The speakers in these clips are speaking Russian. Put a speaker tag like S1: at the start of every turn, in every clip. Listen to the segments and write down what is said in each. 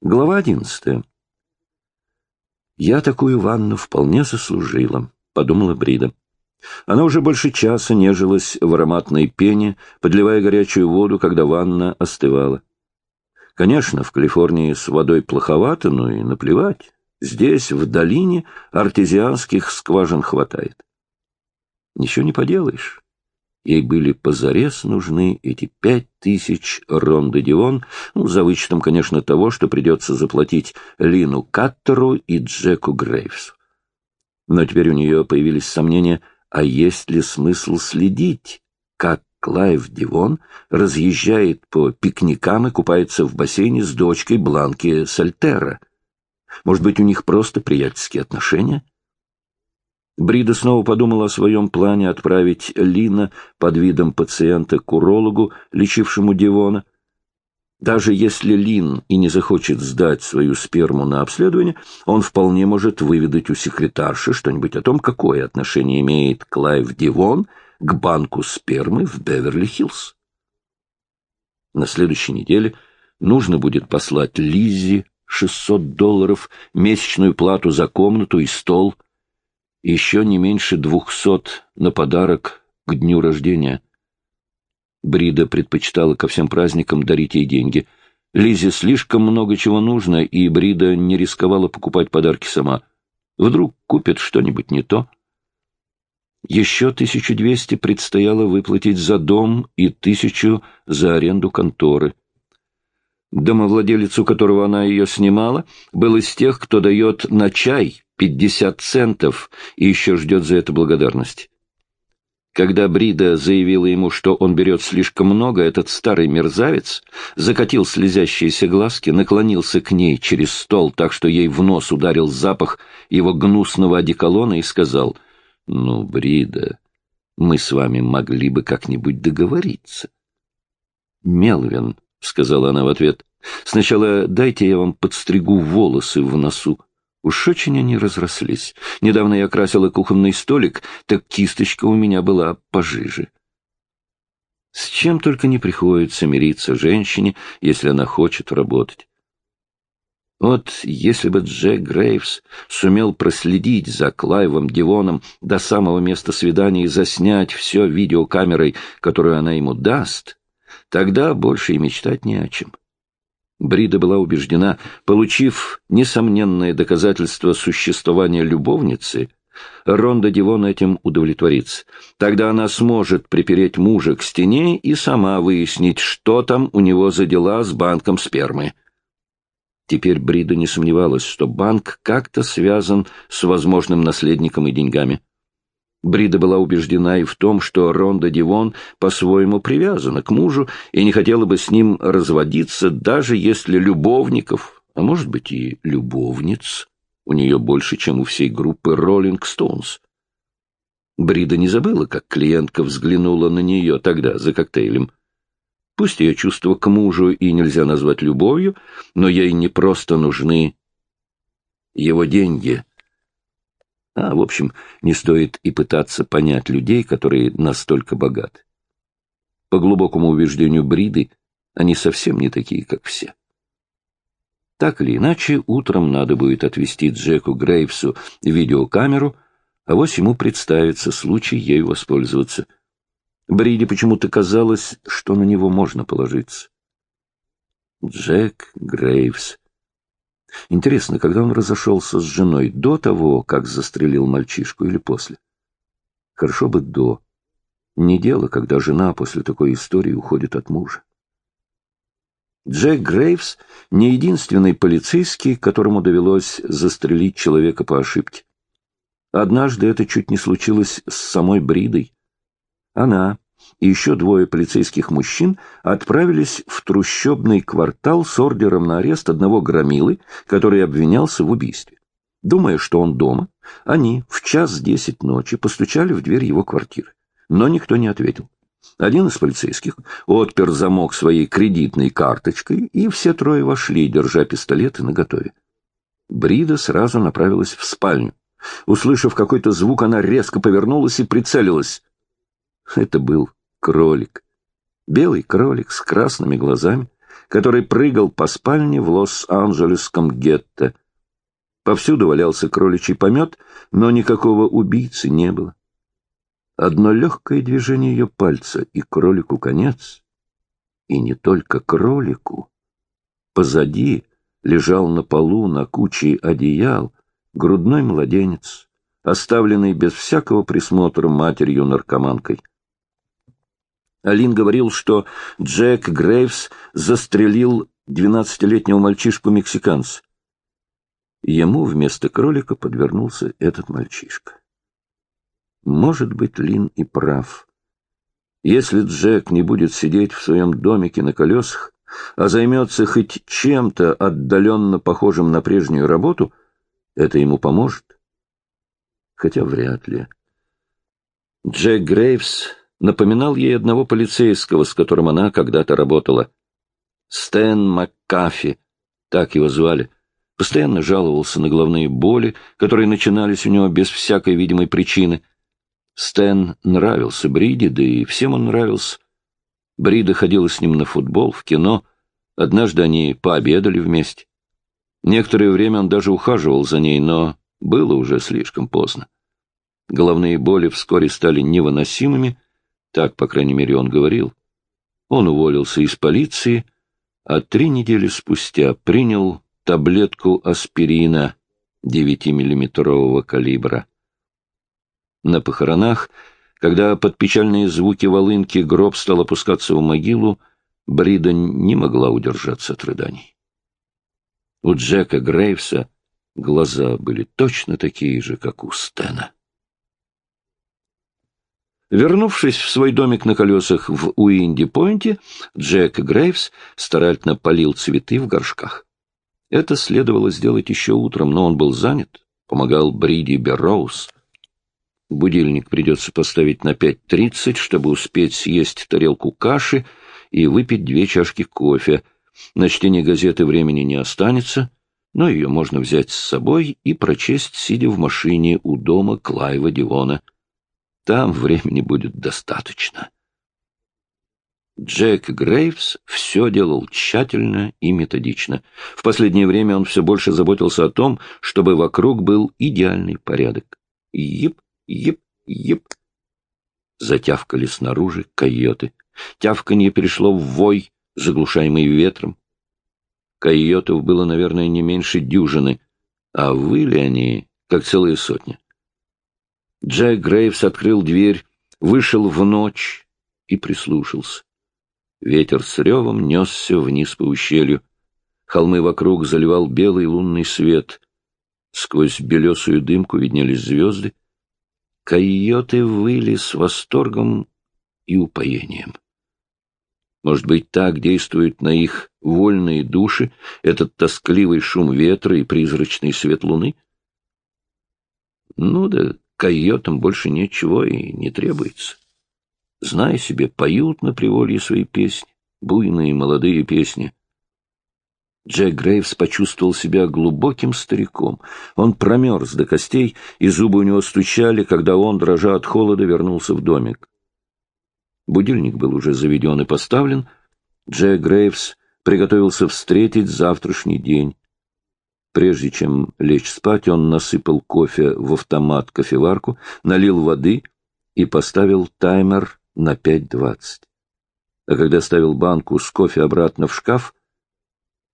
S1: Глава одиннадцатая. «Я такую ванну вполне заслужила», — подумала Брида. Она уже больше часа нежилась в ароматной пене, подливая горячую воду, когда ванна остывала. Конечно, в Калифорнии с водой плоховато, но и наплевать. Здесь, в долине, артезианских скважин хватает. Ничего не поделаешь. Ей были позарез нужны эти пять тысяч ронды Дион, ну, за вычетом, конечно, того, что придется заплатить Лину Каттеру и Джеку Грейвсу. Но теперь у нее появились сомнения, а есть ли смысл следить, как Клайв Дивон разъезжает по пикникам и купается в бассейне с дочкой Бланки Сальтера. Может быть, у них просто приятельские отношения? Брида снова подумала о своем плане отправить Лина под видом пациента к урологу, лечившему Дивона. Даже если Лин и не захочет сдать свою сперму на обследование, он вполне может выведать у секретарши что-нибудь о том, какое отношение имеет Клайв Дивон к банку спермы в Беверли-Хиллз. На следующей неделе нужно будет послать Лиззи 600 долларов, месячную плату за комнату и стол — еще не меньше двухсот на подарок к дню рождения. Брида предпочитала ко всем праздникам дарить ей деньги. Лизе слишком много чего нужно, и Брида не рисковала покупать подарки сама. Вдруг купит что-нибудь не то. Еще тысячу двести предстояло выплатить за дом и тысячу за аренду конторы. Домовладелец, у которого она ее снимала, был из тех, кто дает на чай пятьдесят центов и еще ждет за это благодарность. Когда Брида заявила ему, что он берет слишком много, этот старый мерзавец закатил слезящиеся глазки, наклонился к ней через стол, так что ей в нос ударил запах его гнусного одеколона и сказал, «Ну, Брида, мы с вами могли бы как-нибудь договориться». «Мелвин», — сказала она в ответ, — «сначала дайте я вам подстригу волосы в носу, Уж очень они разрослись. Недавно я красила кухонный столик, так кисточка у меня была пожиже. С чем только не приходится мириться женщине, если она хочет работать. Вот если бы Джек Грейвс сумел проследить за Клайвом Дивоном до самого места свидания и заснять все видеокамерой, которую она ему даст, тогда больше и мечтать не о чем. Брида была убеждена, получив несомненное доказательство существования любовницы, Ронда Дивон этим удовлетворится. Тогда она сможет припереть мужа к стене и сама выяснить, что там у него за дела с банком спермы. Теперь Брида не сомневалась, что банк как-то связан с возможным наследником и деньгами. Брида была убеждена и в том, что Ронда Дивон по-своему привязана к мужу и не хотела бы с ним разводиться, даже если любовников, а может быть и любовниц, у нее больше, чем у всей группы Роллинг Стоунс. Брида не забыла, как клиентка взглянула на нее тогда за коктейлем. Пусть ее чувства к мужу и нельзя назвать любовью, но ей не просто нужны его деньги — а, в общем, не стоит и пытаться понять людей, которые настолько богаты. По глубокому убеждению Бриды, они совсем не такие, как все. Так или иначе, утром надо будет отвезти Джеку Грейвсу видеокамеру, а вось ему представится случай ею воспользоваться. Бриде почему-то казалось, что на него можно положиться. Джек Грейвс. Интересно, когда он разошелся с женой, до того, как застрелил мальчишку, или после? Хорошо бы до. Не дело, когда жена после такой истории уходит от мужа. Джек Грейвс не единственный полицейский, которому довелось застрелить человека по ошибке. Однажды это чуть не случилось с самой Бридой. Она, и еще двое полицейских мужчин отправились в трущобный квартал с ордером на арест одного громилы, который обвинялся в убийстве. Думая, что он дома, они в час десять ночи постучали в дверь его квартиры, но никто не ответил. Один из полицейских отпер замок своей кредитной карточкой, и все трое вошли, держа пистолеты наготове. Брида сразу направилась в спальню. Услышав какой-то звук, она резко повернулась и прицелилась. Это был кролик. Белый кролик с красными глазами, который прыгал по спальне в Лос-Анджелесском гетто. Повсюду валялся кроличий помет, но никакого убийцы не было. Одно легкое движение ее пальца, и кролику конец. И не только кролику. Позади лежал на полу на куче одеял грудной младенец, оставленный без всякого присмотра матерью-наркоманкой. Алин говорил, что Джек Грейвс застрелил двенадцатилетнего мальчишку-мексиканца. Ему вместо кролика подвернулся этот мальчишка. Может быть, Лин и прав. Если Джек не будет сидеть в своем домике на колесах, а займется хоть чем-то отдаленно похожим на прежнюю работу, это ему поможет. Хотя вряд ли. Джек Грейвс напоминал ей одного полицейского, с которым она когда-то работала. Стэн Маккафи, так его звали, постоянно жаловался на головные боли, которые начинались у него без всякой видимой причины. Стэн нравился Бриде, да и всем он нравился. Брида ходила с ним на футбол, в кино. Однажды они пообедали вместе. Некоторое время он даже ухаживал за ней, но было уже слишком поздно. Головные боли вскоре стали невыносимыми, так, по крайней мере, он говорил. Он уволился из полиции, а три недели спустя принял таблетку аспирина 9-миллиметрового калибра. На похоронах когда под печальные звуки волынки гроб стал опускаться в могилу, Брида не могла удержаться от рыданий. У Джека Грейвса глаза были точно такие же, как у Стена. Вернувшись в свой домик на колесах в Уинди-Пойнте, Джек Грейвс старательно полил цветы в горшках. Это следовало сделать еще утром, но он был занят, помогал Бриди Берроуз — Будильник придется поставить на 5.30, чтобы успеть съесть тарелку каши и выпить две чашки кофе. На чтение газеты времени не останется, но ее можно взять с собой и прочесть, сидя в машине у дома Клайва Дивона. Там времени будет достаточно. Джек Грейвс все делал тщательно и методично. В последнее время он все больше заботился о том, чтобы вокруг был идеальный порядок. Ип, Еп-еп. Затявкали снаружи койоты. Тявканье перешло в вой, заглушаемый ветром. Койотов было, наверное, не меньше дюжины, а выли они, как целые сотни. Джек Грейвс открыл дверь, вышел в ночь и прислушался. Ветер с ревом несся вниз по ущелью. Холмы вокруг заливал белый лунный свет. Сквозь белесую дымку виднелись звезды, койоты выли с восторгом и упоением. Может быть, так действует на их вольные души этот тоскливый шум ветра и призрачный свет луны? Ну да, койотам больше ничего и не требуется. Знай себе, поют на приволье свои песни, буйные молодые песни. Джек Грейвс почувствовал себя глубоким стариком. Он промерз до костей, и зубы у него стучали, когда он, дрожа от холода, вернулся в домик. Будильник был уже заведен и поставлен. Джек Грейвс приготовился встретить завтрашний день. Прежде чем лечь спать, он насыпал кофе в автомат-кофеварку, налил воды и поставил таймер на 5.20. А когда ставил банку с кофе обратно в шкаф,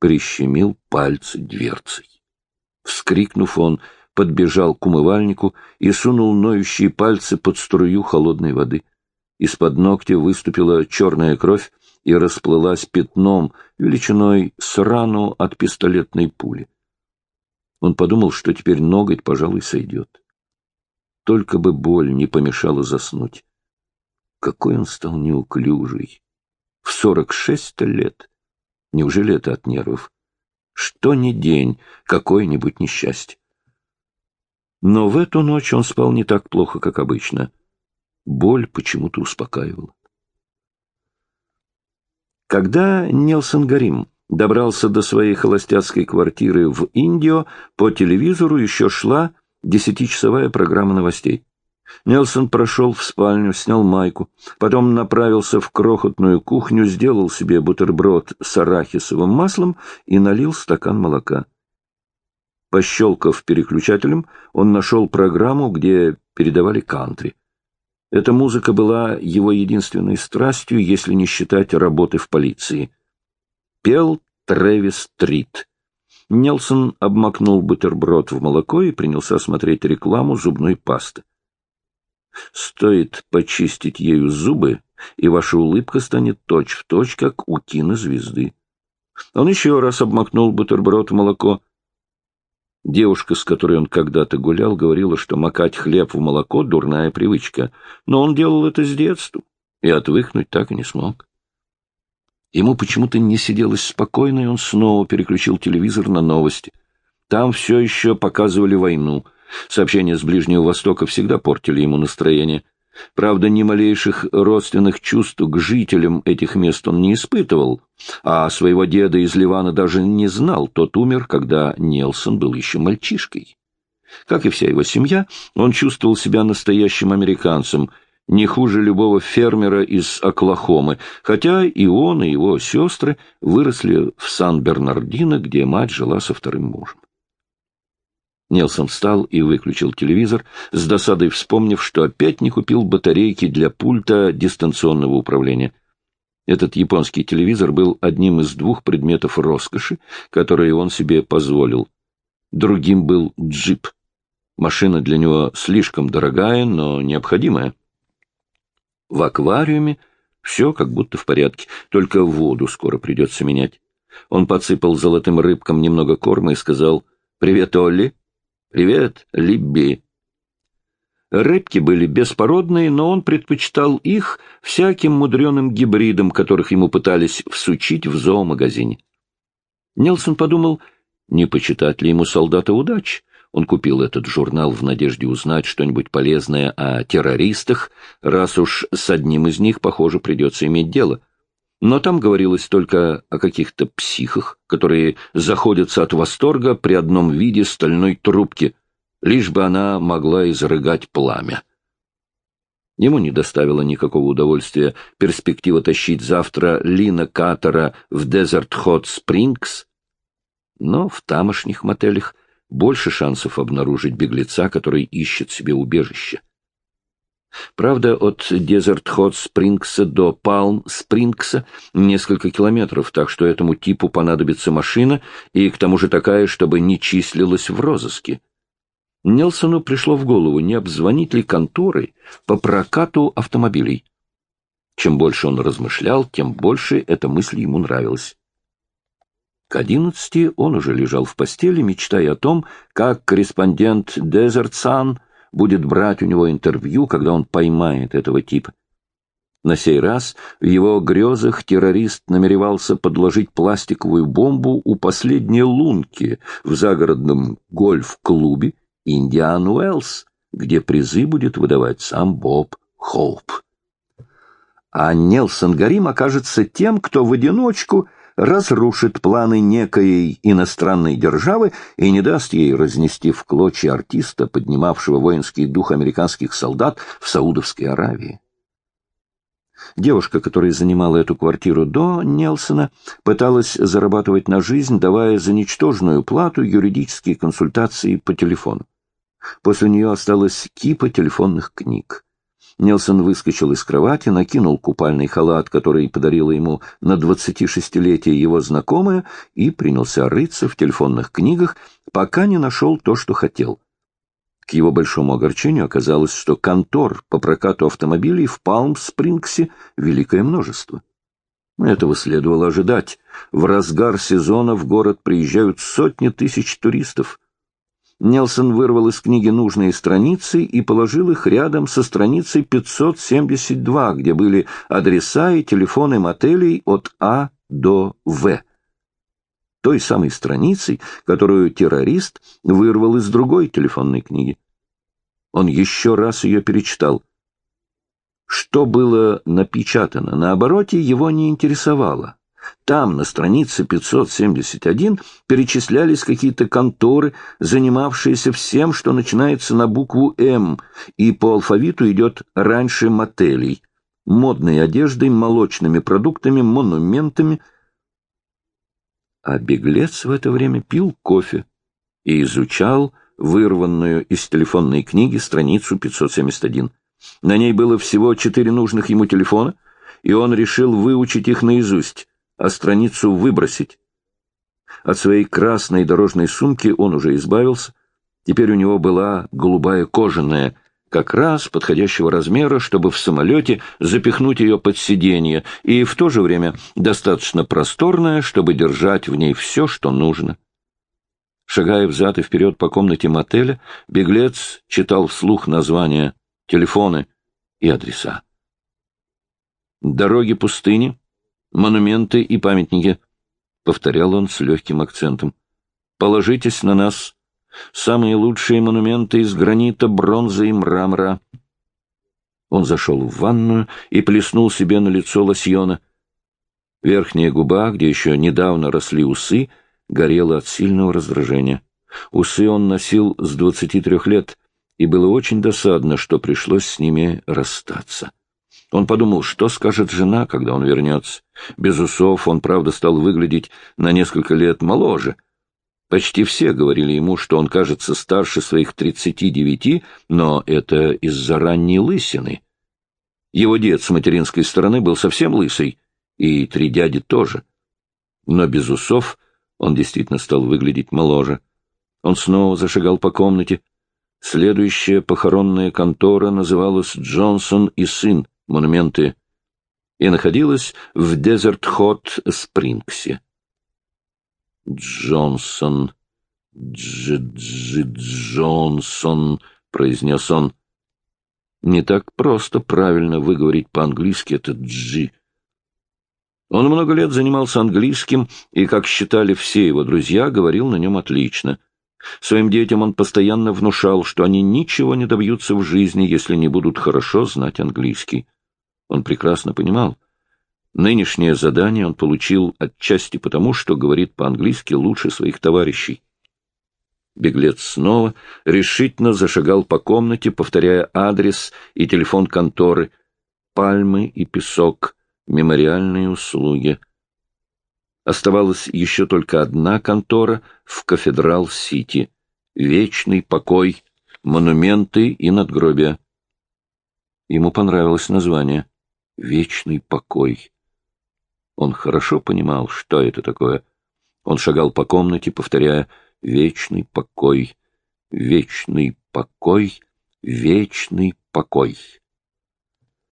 S1: прищемил пальцы дверцей. Вскрикнув, он подбежал к умывальнику и сунул ноющие пальцы под струю холодной воды. Из-под ногтя выступила черная кровь и расплылась пятном, величиной с рану от пистолетной пули. Он подумал, что теперь ноготь, пожалуй, сойдет. Только бы боль не помешала заснуть. Какой он стал неуклюжий! В сорок шесть лет! Неужели это от нервов? Что ни день, какое-нибудь несчастье. Но в эту ночь он спал не так плохо, как обычно. Боль почему-то успокаивала. Когда Нелсон Гарим добрался до своей холостяцкой квартиры в Индио, по телевизору еще шла десятичасовая программа новостей. Нелсон прошел в спальню, снял майку, потом направился в крохотную кухню, сделал себе бутерброд с арахисовым маслом и налил стакан молока. Пощелкав переключателем, он нашел программу, где передавали кантри. Эта музыка была его единственной страстью, если не считать работы в полиции. Пел Трэвис Трит. Нелсон обмакнул бутерброд в молоко и принялся смотреть рекламу зубной пасты. Стоит почистить ею зубы, и ваша улыбка станет точь-в-точь, точь, как у кинозвезды. Он еще раз обмакнул бутерброд в молоко. Девушка, с которой он когда-то гулял, говорила, что макать хлеб в молоко — дурная привычка. Но он делал это с детства и отвыкнуть так и не смог. Ему почему-то не сиделось спокойно, и он снова переключил телевизор на новости. Там все еще показывали войну. Сообщения с Ближнего Востока всегда портили ему настроение. Правда, ни малейших родственных чувств к жителям этих мест он не испытывал, а своего деда из Ливана даже не знал, тот умер, когда Нелсон был еще мальчишкой. Как и вся его семья, он чувствовал себя настоящим американцем, не хуже любого фермера из Оклахомы, хотя и он, и его сестры выросли в Сан-Бернардино, где мать жила со вторым мужем. Нелсон встал и выключил телевизор, с досадой вспомнив, что опять не купил батарейки для пульта дистанционного управления. Этот японский телевизор был одним из двух предметов роскоши, которые он себе позволил. Другим был джип. Машина для него слишком дорогая, но необходимая. В аквариуме все как будто в порядке, только воду скоро придется менять. Он подсыпал золотым рыбкам немного корма и сказал «Привет, Олли». «Привет, Либби». Рыбки были беспородные, но он предпочитал их всяким мудреным гибридам, которых ему пытались всучить в зоомагазине. Нелсон подумал, не почитать ли ему солдата удачи. Он купил этот журнал в надежде узнать что-нибудь полезное о террористах, раз уж с одним из них, похоже, придется иметь дело — но там говорилось только о каких-то психах, которые заходятся от восторга при одном виде стальной трубки, лишь бы она могла изрыгать пламя. Ему не доставило никакого удовольствия перспектива тащить завтра Лина Катера в Дезерт Хот Спрингс, но в тамошних мотелях больше шансов обнаружить беглеца, который ищет себе убежище. Правда, от Дезерт Хот Спрингса до Палм Спрингса несколько километров, так что этому типу понадобится машина, и к тому же такая, чтобы не числилась в розыске. Нелсону пришло в голову, не обзвонить ли конторы по прокату автомобилей. Чем больше он размышлял, тем больше эта мысль ему нравилась. К одиннадцати он уже лежал в постели, мечтая о том, как корреспондент Sun будет брать у него интервью, когда он поймает этого типа. На сей раз в его грезах террорист намеревался подложить пластиковую бомбу у последней лунки в загородном гольф-клубе «Индиан Уэллс», где призы будет выдавать сам Боб Хоуп. А Нелсон Гарим окажется тем, кто в одиночку разрушит планы некой иностранной державы и не даст ей разнести в клочья артиста, поднимавшего воинский дух американских солдат в Саудовской Аравии. Девушка, которая занимала эту квартиру до Нелсона, пыталась зарабатывать на жизнь, давая за ничтожную плату юридические консультации по телефону. После нее осталась кипа телефонных книг. Нелсон выскочил из кровати, накинул купальный халат, который подарила ему на 26-летие его знакомая, и принялся рыться в телефонных книгах, пока не нашел то, что хотел. К его большому огорчению оказалось, что контор по прокату автомобилей в Палм-Спрингсе великое множество. Этого следовало ожидать. В разгар сезона в город приезжают сотни тысяч туристов. Нелсон вырвал из книги нужные страницы и положил их рядом со страницей 572, где были адреса и телефоны мотелей от А до В. Той самой страницей, которую террорист вырвал из другой телефонной книги. Он еще раз ее перечитал. Что было напечатано на обороте, его не интересовало. Там, на странице 571, перечислялись какие-то конторы, занимавшиеся всем, что начинается на букву «М», и по алфавиту идет раньше мотелей, модной одеждой, молочными продуктами, монументами. А беглец в это время пил кофе и изучал вырванную из телефонной книги страницу 571. На ней было всего четыре нужных ему телефона, и он решил выучить их наизусть а страницу выбросить. От своей красной дорожной сумки он уже избавился. Теперь у него была голубая кожаная, как раз подходящего размера, чтобы в самолете запихнуть ее под сиденье, и в то же время достаточно просторная, чтобы держать в ней все, что нужно. Шагая взад и вперед по комнате мотеля, беглец читал вслух названия, телефоны и адреса. Дороги пустыни, монументы и памятники, — повторял он с легким акцентом. — Положитесь на нас. Самые лучшие монументы из гранита, бронзы и мрамора. Он зашел в ванную и плеснул себе на лицо лосьона. Верхняя губа, где еще недавно росли усы, горела от сильного раздражения. Усы он носил с двадцати трех лет, и было очень досадно, что пришлось с ними расстаться. Он подумал, что скажет жена, когда он вернется. Без усов он, правда, стал выглядеть на несколько лет моложе. Почти все говорили ему, что он кажется старше своих тридцати девяти, но это из-за ранней лысины. Его дед с материнской стороны был совсем лысый, и три дяди тоже. Но без усов он действительно стал выглядеть моложе. Он снова зашагал по комнате. Следующая похоронная контора называлась «Джонсон и сын», монументы, и находилась в Дезерт-Хот-Спрингсе. «Джонсон, Дж-Дж Джонсон», — произнес он. «Не так просто правильно выговорить по-английски это «Джи». Он много лет занимался английским и, как считали все его друзья, говорил на нем отлично. Своим детям он постоянно внушал, что они ничего не добьются в жизни, если не будут хорошо знать английский. Он прекрасно понимал. Нынешнее задание он получил отчасти потому, что говорит по-английски лучше своих товарищей. Беглец снова решительно зашагал по комнате, повторяя адрес и телефон конторы. Пальмы и песок, мемориальные услуги. Оставалась еще только одна контора в Кафедрал-Сити. Вечный покой, монументы и надгробия. Ему понравилось название вечный покой. Он хорошо понимал, что это такое. Он шагал по комнате, повторяя «вечный покой, вечный покой, вечный покой».